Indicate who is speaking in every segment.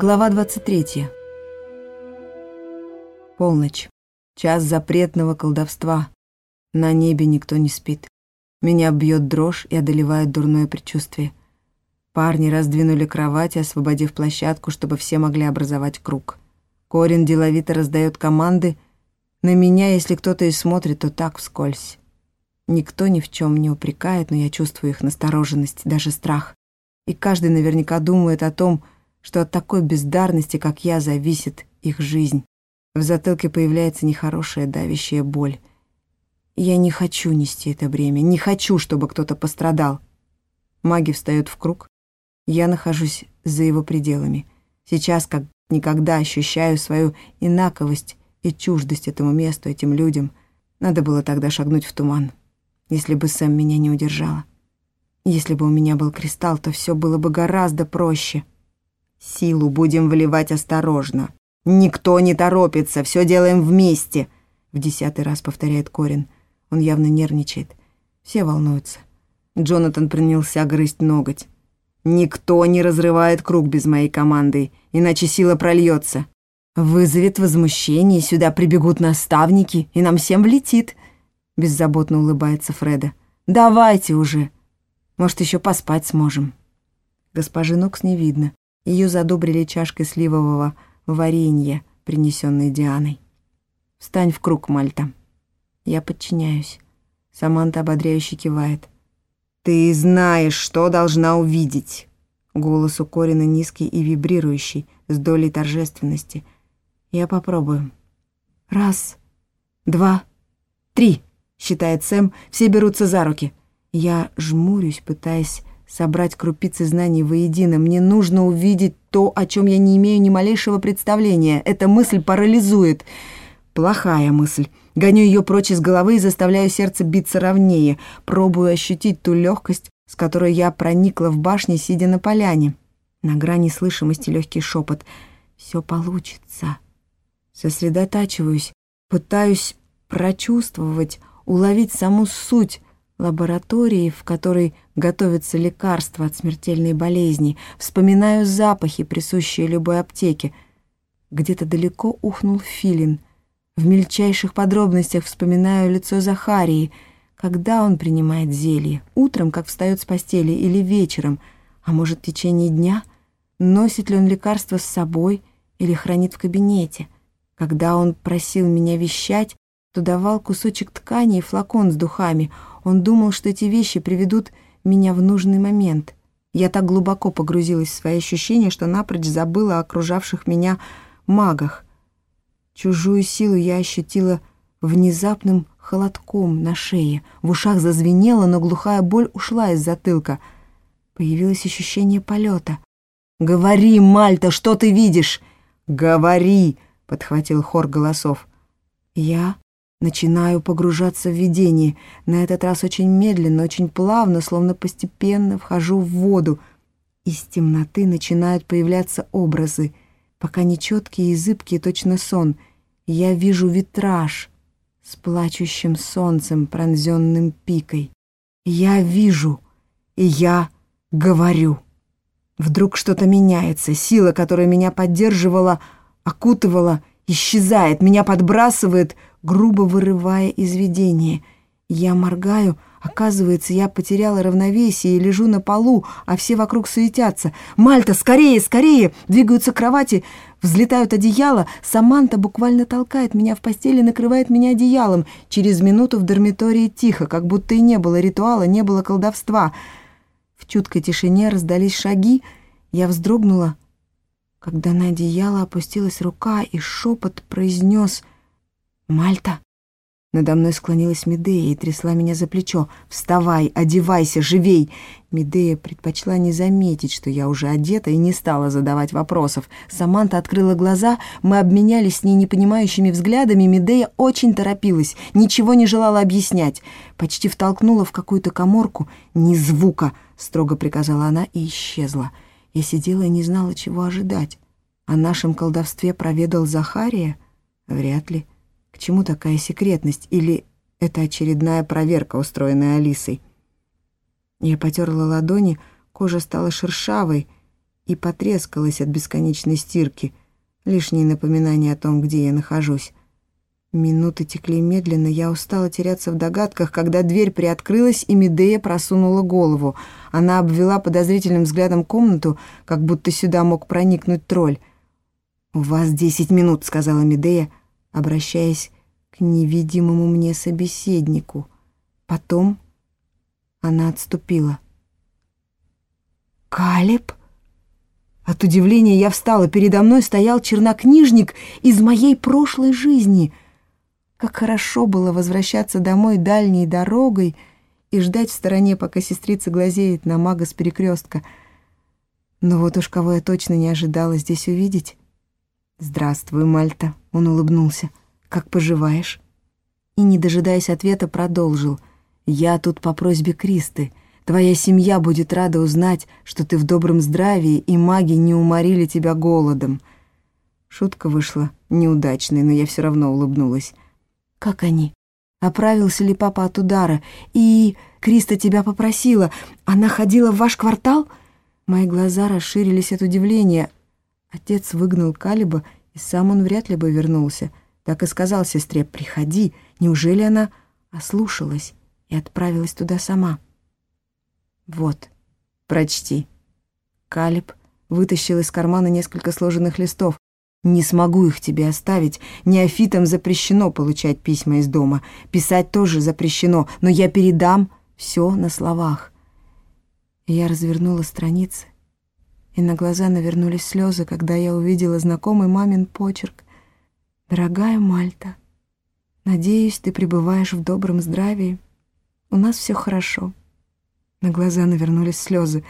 Speaker 1: Глава 23. Полночь. Час запретного колдовства. На небе никто не спит. Меня бьет дрожь и одолевает дурное предчувствие. Парни раздвинули кровать, освободив площадку, чтобы все могли образовать круг. Корин деловито раздает команды. На меня, если кто-то и смотрит, то так вскользь. Никто ни в чем не упрекает, но я чувствую их настороженность, даже страх. И каждый наверняка думает о том, что от такой бездарности, как я, зависит их жизнь. В затылке появляется нехорошая давящая боль. Я не хочу нести это бремя, не хочу, чтобы кто-то пострадал. Маги встают в круг. Я нахожусь за его пределами. Сейчас, как никогда, ощущаю свою инаковость и чуждость этому месту, этим людям. Надо было тогда шагнуть в туман, если бы Сэм меня не удержала. Если бы у меня был кристалл, то все было бы гораздо проще. Силу будем вливать осторожно. Никто не торопится, все делаем вместе. В десятый раз повторяет Корин. Он явно нервничает. Все волнуются. Джонатан принялся грызть ноготь. «Никто не разрывает круг без моей команды, иначе сила прольется. Вызовет возмущение, сюда прибегут наставники, и нам всем влетит», — беззаботно улыбается Фреда. «Давайте уже. Может, еще поспать сможем». Госпожи Нокс не видно. Ее задобрили чашкой сливового варенья, принесенной Дианой. «Встань в круг, Мальта». Я подчиняюсь. Саманта ободряюще кивает. «Ты знаешь, что должна увидеть!» Голос у Корина низкий и вибрирующий, с долей торжественности. «Я попробую». «Раз, два, три!» — считает Сэм, все берутся за руки. Я жмурюсь, пытаясь собрать крупицы знаний воедино. Мне нужно увидеть то, о чем я не имею ни малейшего представления. Эта мысль парализует. Плохая мысль. Гоню ее прочь из головы и заставляю сердце биться ровнее. Пробую ощутить ту легкость, с которой я проникла в башне, сидя на поляне. На грани слышимости легкий шепот. «Все получится». Сосредотачиваюсь, пытаюсь прочувствовать, уловить саму суть лаборатории, в которой готовятся лекарства от смертельной болезни, вспоминаю запахи, присущие любой аптеке. Где-то далеко ухнул филин. В мельчайших подробностях вспоминаю лицо Захарии, когда он принимает зелье, утром, как встает с постели, или вечером, а может, в течение дня, носит ли он лекарство с собой или хранит в кабинете. Когда он просил меня вещать, то давал кусочек ткани и флакон с духами — он думал, что эти вещи приведут меня в нужный момент. Я так глубоко погрузилась в свои ощущения, что напрочь забыла о окружавших меня магах. Чужую силу я ощутила внезапным холодком на шее. В ушах зазвенело, но глухая боль ушла из затылка. Появилось ощущение полета. «Говори, Мальта, что ты видишь?» «Говори!» — подхватил хор голосов. Я Начинаю погружаться в видение. На этот раз очень медленно, очень плавно, словно постепенно вхожу в воду. Из темноты начинают появляться образы, пока нечеткие и зыбкие, точно сон. Я вижу витраж с плачущим солнцем, пронзенным пикой. Я вижу, и я говорю. Вдруг что-то меняется, сила, которая меня поддерживала, окутывала, исчезает, меня подбрасывает — грубо вырывая из видения. Я моргаю, оказывается, я потеряла равновесие и лежу на полу, а все вокруг суетятся. «Мальта, скорее, скорее!» Двигаются кровати, взлетают одеяла. Саманта буквально толкает меня в постели, накрывает меня одеялом. Через минуту в дармитории тихо, как будто и не было ритуала, не было колдовства. В чуткой тишине раздались шаги. Я вздрогнула, когда на одеяло опустилась рука, и шепот произнес «Мальта?» Надо мной склонилась Медея и трясла меня за плечо. «Вставай, одевайся, живей!» Медея предпочла не заметить, что я уже одета, и не стала задавать вопросов. Саманта открыла глаза, мы обменялись с ней непонимающими взглядами, Медея очень торопилась, ничего не желала объяснять. Почти втолкнула в какую-то коморку. «Ни звука!» — строго приказала она и исчезла. Я сидела и не знала, чего ожидать. О нашем колдовстве проведал Захария? Вряд ли. Чему такая секретность? Или это очередная проверка, устроенная Алисой? Я потерла ладони, кожа стала шершавой, и потрескалась от бесконечной стирки, лишние напоминания о том, где я нахожусь. Минуты текли медленно, я устала теряться в догадках, когда дверь приоткрылась, и Медея просунула голову. Она обвела подозрительным взглядом комнату, как будто сюда мог проникнуть тролль. «У вас десять минут», — сказала Медея, обращаясь к невидимому мне собеседнику. Потом она отступила. «Калеб?» От удивления я встала. Передо мной стоял чернокнижник из моей прошлой жизни — как хорошо было возвращаться домой дальней дорогой и ждать в стороне, пока сестрица глазеет на мага с перекрестка. Но вот уж кого я точно не ожидала здесь увидеть. «Здравствуй, Мальта», — он улыбнулся. «Как поживаешь?» И, не дожидаясь ответа, продолжил. «Я тут по просьбе Кристы. Твоя семья будет рада узнать, что ты в добром здравии, и маги не уморили тебя голодом». Шутка вышла неудачной, но я все равно улыбнулась. «Как они? Оправился ли папа от удара? И Криста тебя попросила. Она ходила в ваш квартал?» Мои глаза расширились от удивления. Отец выгнал Калиба, и сам он вряд ли бы вернулся. Так и сказал сестре «Приходи». Неужели она ослушалась и отправилась туда сама? «Вот, прочти». Калиб вытащил из кармана несколько сложенных листов. Не смогу их тебе оставить. Неофитам запрещено получать письма из дома. Писать тоже запрещено, но я передам все на словах. Я развернула страницы, и на глаза навернулись слезы, когда я увидела знакомый мамин почерк. «Дорогая Мальта, надеюсь, ты пребываешь в добром здравии. У нас все хорошо». На глаза навернулись слезы.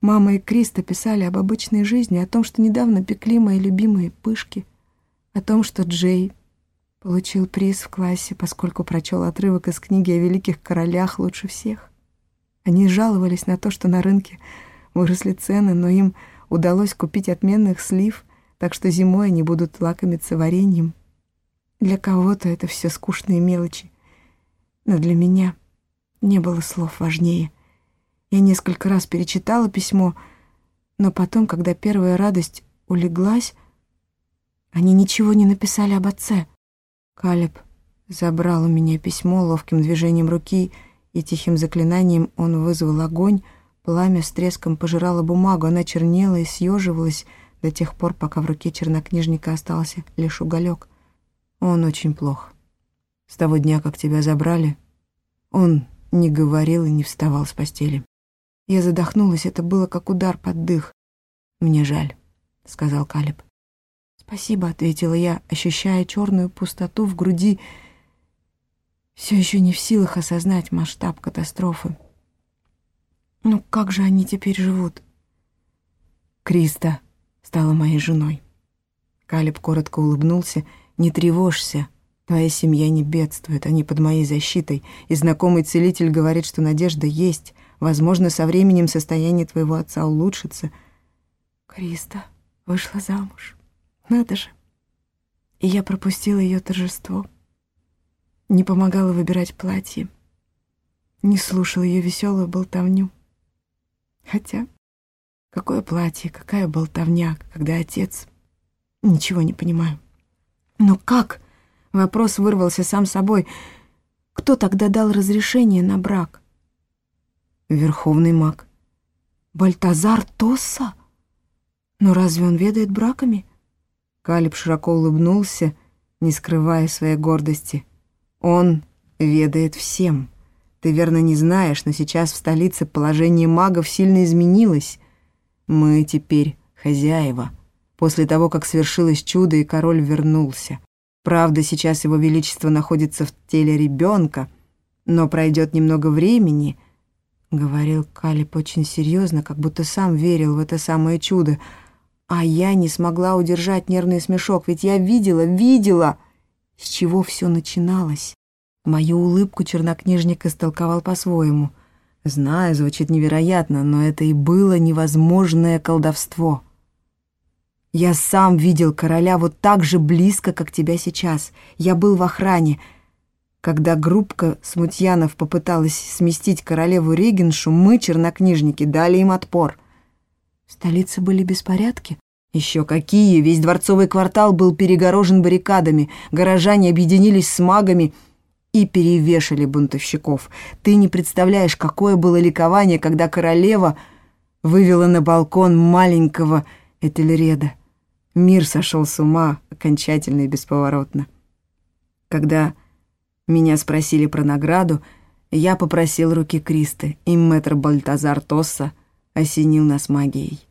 Speaker 1: Мама и Криста писали об обычной жизни, о том, что недавно пекли мои любимые пышки, о том, что Джей получил приз в классе, поскольку прочел отрывок из книги о великих королях лучше всех. Они жаловались на то, что на рынке выросли цены, но им удалось купить отменных слив, так что зимой они будут лакомиться вареньем. Для кого-то это все скучные мелочи, но для меня не было слов важнее — я несколько раз перечитала письмо, но потом, когда первая радость улеглась, они ничего не написали об отце. Калеб забрал у меня письмо ловким движением руки, и тихим заклинанием он вызвал огонь, пламя с треском пожирало бумагу, она чернела и съеживалась до тех пор, пока в руке чернокнижника остался лишь уголек. Он очень плох. С того дня, как тебя забрали, он не говорил и не вставал с постели. Я задохнулась, это было как удар под дых. «Мне жаль», — сказал Калиб. «Спасибо», — ответила я, ощущая черную пустоту в груди, все еще не в силах осознать масштаб катастрофы. «Ну как же они теперь живут?» «Криста стала моей женой». Калиб коротко улыбнулся. «Не тревожься, твоя семья не бедствует, они под моей защитой, и знакомый целитель говорит, что надежда есть». Возможно, со временем состояние твоего отца улучшится. Криста вышла замуж. Надо же. И я пропустила ее торжество. Не помогала выбирать платье. Не слушала ее веселую болтовню. Хотя, какое платье, какая болтовня, когда отец... Ничего не понимаю. Но как? Вопрос вырвался сам собой. Кто тогда дал разрешение на брак? верховный маг. Бальтазар Тосса? Но разве он ведает браками? Калиб широко улыбнулся, не скрывая своей гордости. Он ведает всем. Ты верно не знаешь, но сейчас в столице положение магов сильно изменилось. Мы теперь хозяева. После того, как свершилось чудо, и король вернулся. Правда, сейчас его величество находится в теле ребенка, но пройдет немного времени — Говорил Калип очень серьезно, как будто сам верил в это самое чудо. А я не смогла удержать нервный смешок, ведь я видела, видела, с чего все начиналось. Мою улыбку чернокнижник истолковал по-своему. Знаю, звучит невероятно, но это и было невозможное колдовство. Я сам видел короля вот так же близко, как тебя сейчас. Я был в охране — когда группка смутьянов попыталась сместить королеву Регеншу, мы, чернокнижники, дали им отпор. В столице были беспорядки? Еще какие! Весь дворцовый квартал был перегорожен баррикадами, горожане объединились с магами и перевешали бунтовщиков. Ты не представляешь, какое было ликование, когда королева вывела на балкон маленького Этельреда. Мир сошел с ума окончательно и бесповоротно. Когда меня спросили про награду, я попросил руки Кристы, и мэтр Бальтазар Тосса осенил нас магией.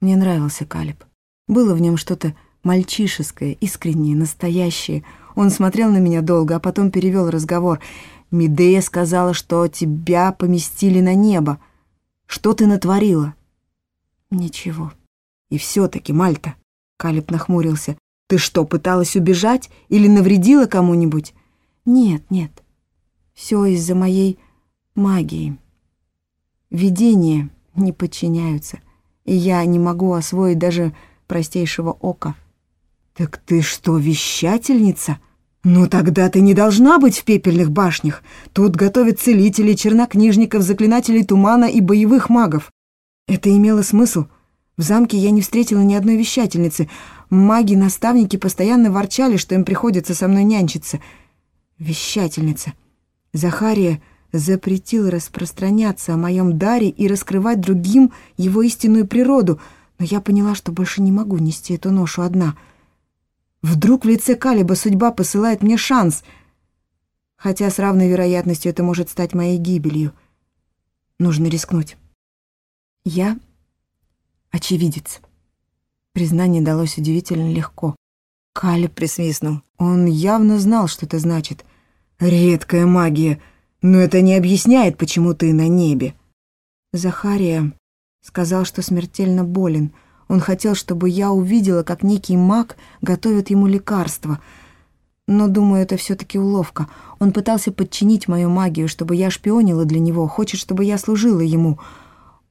Speaker 1: Мне нравился Калиб. Было в нем что-то мальчишеское, искреннее, настоящее. Он смотрел на меня долго, а потом перевел разговор. «Медея сказала, что тебя поместили на небо. Что ты натворила?» «Ничего». «И все-таки, Мальта», — Калиб нахмурился, «ты что, пыталась убежать или навредила кому-нибудь?» «Нет, нет. Все из-за моей магии. Видения не подчиняются и я не могу освоить даже простейшего ока. «Так ты что, вещательница? Ну тогда ты не должна быть в пепельных башнях. Тут готовят целителей, чернокнижников, заклинателей тумана и боевых магов. Это имело смысл. В замке я не встретила ни одной вещательницы. Маги-наставники постоянно ворчали, что им приходится со мной нянчиться. Вещательница. Захария запретил распространяться о моем даре и раскрывать другим его истинную природу, но я поняла, что больше не могу нести эту ношу одна. Вдруг в лице Калиба судьба посылает мне шанс, хотя с равной вероятностью это может стать моей гибелью. Нужно рискнуть. Я очевидец. Признание далось удивительно легко. Калиб присвистнул. Он явно знал, что это значит. «Редкая магия!» Но это не объясняет, почему ты на небе. Захария сказал, что смертельно болен. Он хотел, чтобы я увидела, как некий маг готовит ему лекарство. Но, думаю, это все таки уловка. Он пытался подчинить мою магию, чтобы я шпионила для него, хочет, чтобы я служила ему.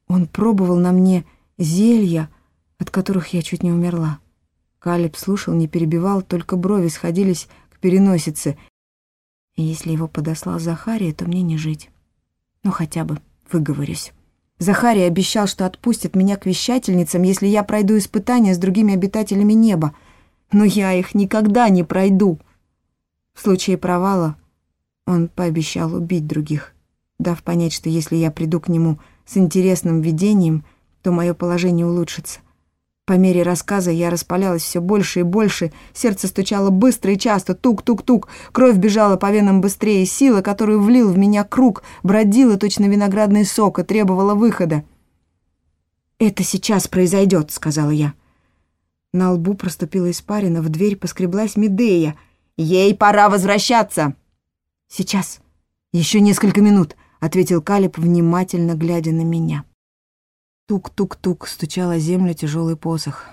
Speaker 1: Он пробовал на мне зелья, от которых я чуть не умерла. Калиб слушал, не перебивал, только брови сходились к переносице, и если его подослал Захария, то мне не жить. Ну, хотя бы выговорюсь. Захарий обещал, что отпустит меня к вещательницам, если я пройду испытания с другими обитателями неба. Но я их никогда не пройду. В случае провала он пообещал убить других, дав понять, что если я приду к нему с интересным видением, то мое положение улучшится. По мере рассказа я распалялась все больше и больше, сердце стучало быстро и часто, тук-тук-тук, кровь бежала по венам быстрее, сила, которую влил в меня круг, бродила точно виноградный сок и требовала выхода. «Это сейчас произойдет», — сказала я. На лбу проступила испарина, в дверь поскреблась Медея. «Ей пора возвращаться!» «Сейчас. Еще несколько минут», — ответил Калиб, внимательно глядя на меня. Тук-тук-тук стучала землю тяжелый посох.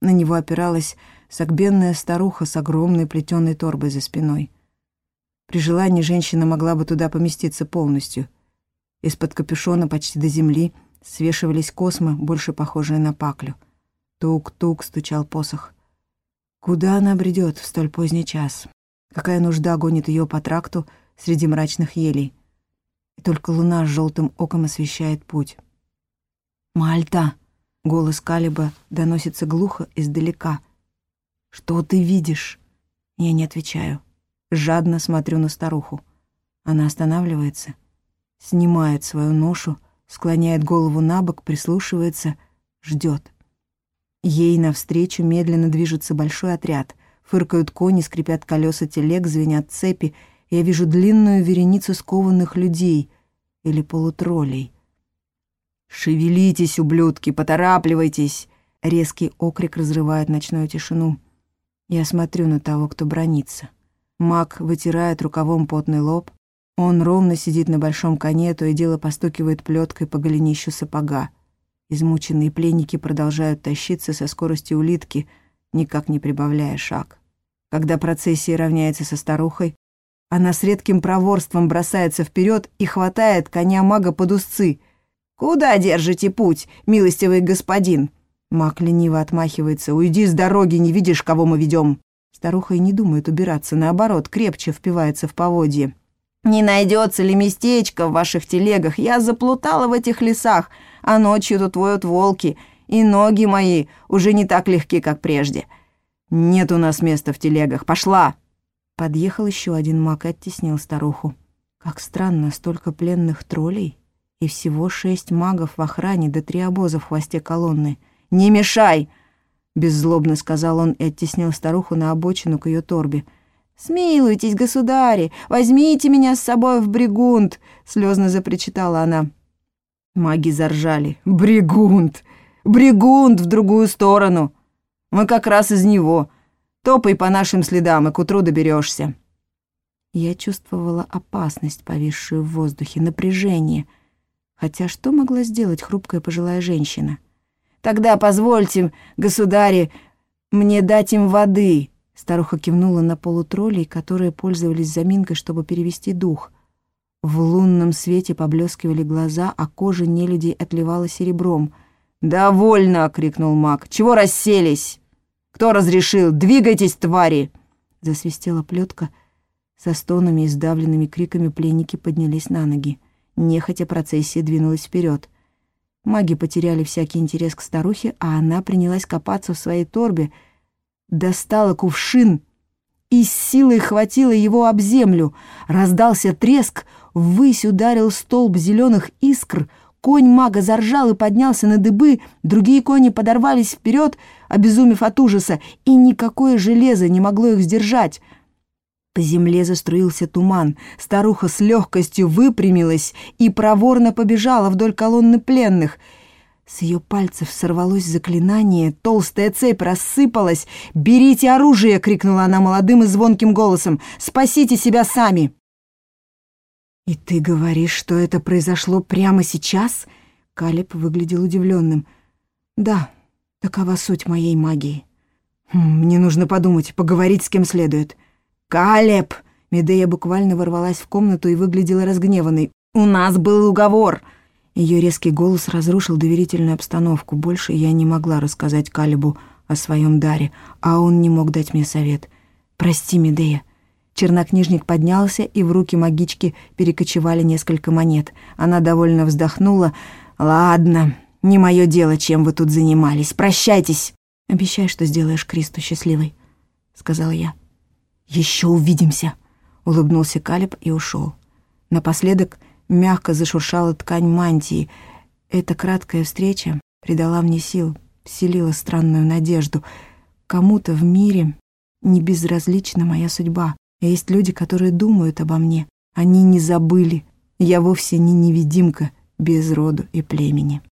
Speaker 1: На него опиралась согбенная старуха с огромной плетеной торбой за спиной. При желании женщина могла бы туда поместиться полностью. Из-под капюшона почти до земли свешивались космы, больше похожие на паклю. Тук-тук стучал посох. Куда она бредет в столь поздний час? Какая нужда гонит ее по тракту среди мрачных елей? И только луна с желтым оком освещает путь. «Мальта!» — голос Калиба доносится глухо издалека. «Что ты видишь?» Я не отвечаю. Жадно смотрю на старуху. Она останавливается, снимает свою ношу, склоняет голову на бок, прислушивается, ждет. Ей навстречу медленно движется большой отряд. Фыркают кони, скрипят колеса телег, звенят цепи. Я вижу длинную вереницу скованных людей или полутроллей — «Шевелитесь, ублюдки, поторапливайтесь!» Резкий окрик разрывает ночную тишину. Я смотрю на того, кто бронится. Маг вытирает рукавом потный лоб. Он ровно сидит на большом коне, то и дело постукивает плеткой по голенищу сапога. Измученные пленники продолжают тащиться со скоростью улитки, никак не прибавляя шаг. Когда процессия равняется со старухой, она с редким проворством бросается вперед и хватает коня мага под узцы — «Куда держите путь, милостивый господин?» Мак лениво отмахивается. «Уйди с дороги, не видишь, кого мы ведем?» Старуха и не думает убираться, наоборот, крепче впивается в поводье. «Не найдется ли местечко в ваших телегах? Я заплутала в этих лесах, а ночью тут воют волки.
Speaker 2: и ноги мои уже не так легки, как прежде. Нет у нас места в телегах. Пошла!»
Speaker 1: Подъехал еще один маг и оттеснил старуху. Как странно, столько пленных троллей и всего шесть магов в охране да три обоза в хвосте колонны.
Speaker 2: «Не мешай!»
Speaker 1: — беззлобно сказал он и оттеснил старуху на обочину к ее торбе.
Speaker 2: «Смилуйтесь, государи, возьмите меня с собой в Бригунд!» — слезно запричитала она. Маги заржали. «Бригунд! Бригунд в другую сторону! Мы как раз из него. Топай по нашим следам, и к утру доберешься.
Speaker 1: Я чувствовала опасность, повисшую в воздухе, напряжение. Хотя что могла сделать хрупкая пожилая женщина?
Speaker 2: «Тогда позвольте, государи, мне дать им воды!»
Speaker 1: Старуха кивнула на полутроллей, которые пользовались заминкой, чтобы перевести дух. В лунном свете поблескивали глаза, а кожа нелюдей отливала серебром.
Speaker 2: «Довольно!» — крикнул маг. «Чего расселись? Кто разрешил? Двигайтесь, твари!»
Speaker 1: Засвистела плетка. Со стонами и сдавленными криками пленники поднялись на ноги. Нехотя процессия двинулась вперед. Маги потеряли всякий интерес к старухе, а она принялась копаться в своей торбе, достала кувшин и с силой хватила его об землю. Раздался треск, ввысь ударил столб зеленых искр, конь мага заржал и поднялся на дыбы, другие кони подорвались вперед, обезумев от ужаса, и никакое железо не могло их сдержать. По земле заструился туман, старуха с легкостью выпрямилась и проворно побежала вдоль колонны пленных — с ее пальцев сорвалось заклинание, толстая цепь рассыпалась. «Берите оружие!» — крикнула она молодым и звонким голосом. «Спасите себя сами!» «И ты говоришь, что это произошло прямо сейчас?» Калеб выглядел удивленным. «Да, такова суть моей магии. Хм, мне нужно подумать, поговорить с кем следует». «Калеб!» Медея буквально ворвалась в комнату и выглядела разгневанной. «У нас был уговор!» Ее резкий голос разрушил доверительную обстановку. Больше я не могла рассказать Калибу о своем даре, а он не мог дать мне совет. «Прости, Медея». Чернокнижник поднялся, и в руки магички перекочевали несколько монет. Она довольно вздохнула. «Ладно, не мое дело, чем вы тут занимались. Прощайтесь!» «Обещай, что сделаешь Кристу счастливой», — сказала я. «Еще увидимся», — улыбнулся Калиб и ушел. Напоследок Мягко зашуршала ткань мантии. Эта краткая встреча придала мне сил, вселила странную надежду. Кому-то в мире не безразлична моя судьба. Есть люди, которые думают обо мне. Они не забыли. Я вовсе не невидимка без роду и племени.